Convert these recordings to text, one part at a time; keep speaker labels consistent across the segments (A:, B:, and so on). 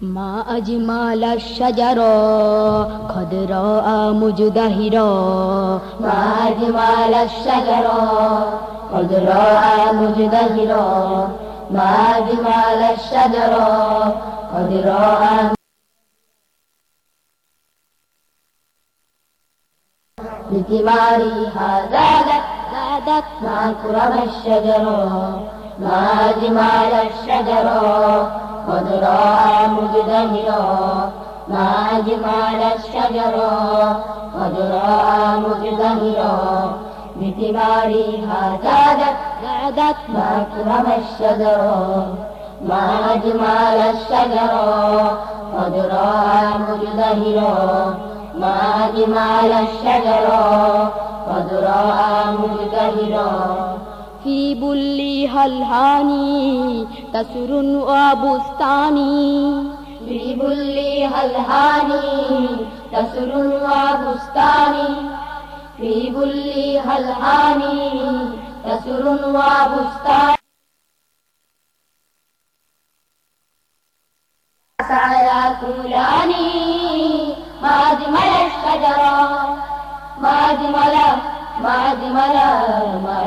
A: ما أجمل الشجر خضراء مجدهرا
B: ما أجمل الشجر خضراء مجدهرا ما أجمل الشجر خضراء بثمارها زادت زادت ما كرم الشجر ما أجمل الشجر خضراء مزدهرا ما أجمل الشجر خضراء مزدهرا بثمارها زادت زادت ما كرم الشجر ما أجمل الشجر خضراء مزدهرا ما أجمل الشجر خضراء مزدهرا
A: في بلها الهاني تسر وبستاني.
B: في بلها الهاني تسر وبستاني. في بلها الهاني تسر وبستاني. سيكولاني ما أجمل الشجرة ما أجمل ما أجمل ما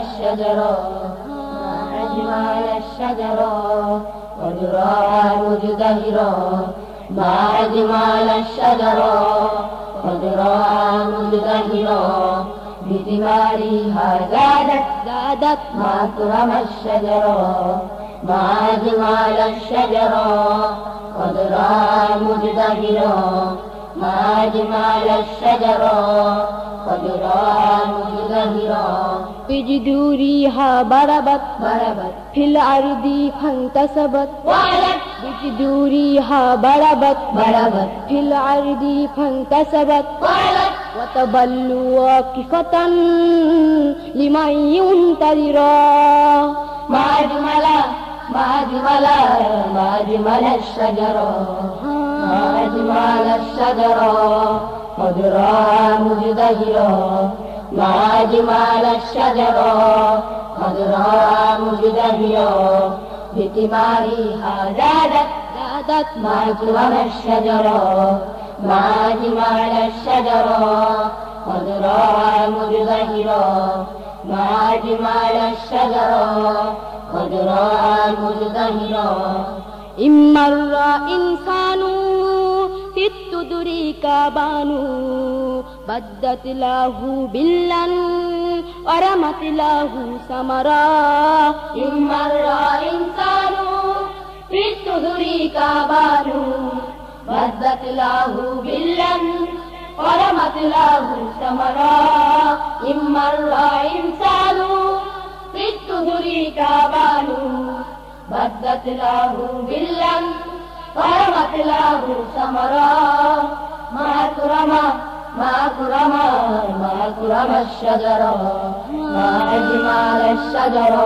B: الشجر. ما أجمل الشجر. وذراع مزدهرا ما أجمل الشجر. وذراع مزدهرا بثمارها زادت زادت ما كرم الشجر. ما أجمل الشجر. وذراع مزدهرا ما أجمل الشجر خضراء مزدهرا
A: بجذورها ضربت
B: ضربت
A: في الأرض فانتسبت.
B: وعلت
A: بجذورها ضربت
B: ضربت
A: في الأرض فانتسبت.
B: وعلت
A: وتبل واقفة لمن ينتظرا
B: ما أجمل ما أجمل ما أجمل الشجر ما أجمل الشجر خضراء مزدهرا ما أجمل الشجر خضراء مزدهرا بثمارها زادت
A: زادت
B: ما أكرم الشجر ما أجمل الشجر خضراء مزدهرا ما أجمل الشجر خضراء مزدهرا
A: إن مر إنسان في التدر كابان بدت له بلا ورمت له سمرا
B: إن مر إنسان في السهر كابان بدت له بلا ورمت له ثمرا إن مر إنسان في बालू भगत लाहू बिल्लन परमत लाहू समरा महाकुरमा महाकुरमा महाकुरम शजर माजिमाल शजर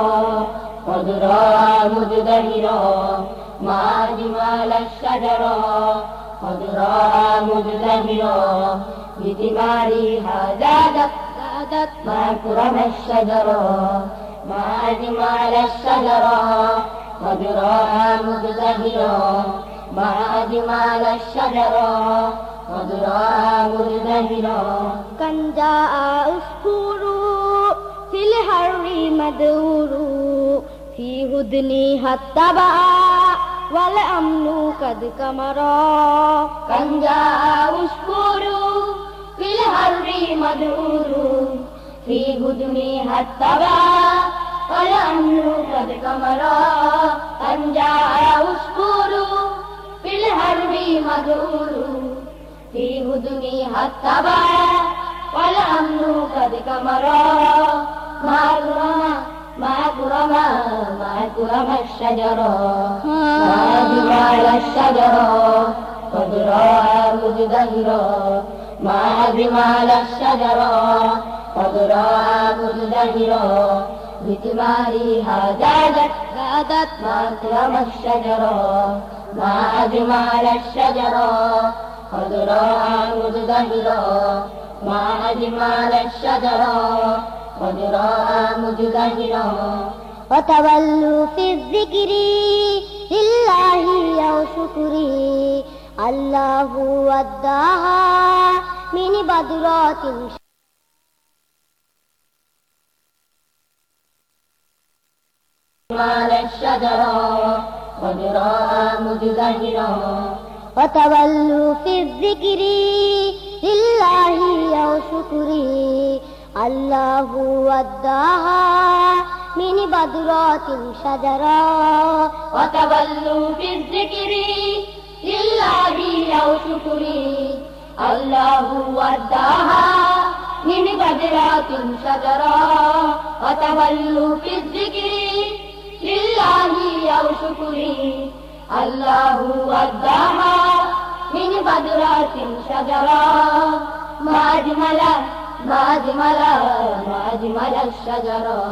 B: मधुरा मुजुदहिर माजिमाल शजर मधुरा मुजुदहिर गितिमारी हाजादत महाकुरम
A: शजर
B: ما كرم الشجر ما أجمل الشجر خضراء مزدهرا ما أجمل الشجر خضراء مزدهرا
A: كان جاء أسكور في الحر مدور في هدنها التبع والأمن قد كمرا
B: كان جاء أشكر في الحر مدعور في هدمها التبع والأمن قد كمرا كان جاء أشكر في الحرب مدعور في هدمها التبع والأمن قد كمرا ما كرم ما كرم ما كرم الشجر ما أجمل الشجر خضراء مزدهرا ما أجمل الشجر خضراء مزدهرا بثمارها زادت
A: زادت
B: ما أكرم الشجر ما أجمل الشجر. خضراء مزدهرا ما أجمل الشجر. خضراء مزدهرا
A: وتولوا في الذكر
C: لله أو شكري الله وداها من بدرات
B: جمال الشجرة خضراء مزدهرة
C: وتولوا في الذكر لله أو شكري الله وداها من بدرات شجرا
B: وتولوا في الذكر لله أو شكري الله وداها من بدرات شجرا وتولوا في الذكر أو شكري الله وداها من بدرات شجرا. ما أجمل ما أجمل ما أجمل الشجرة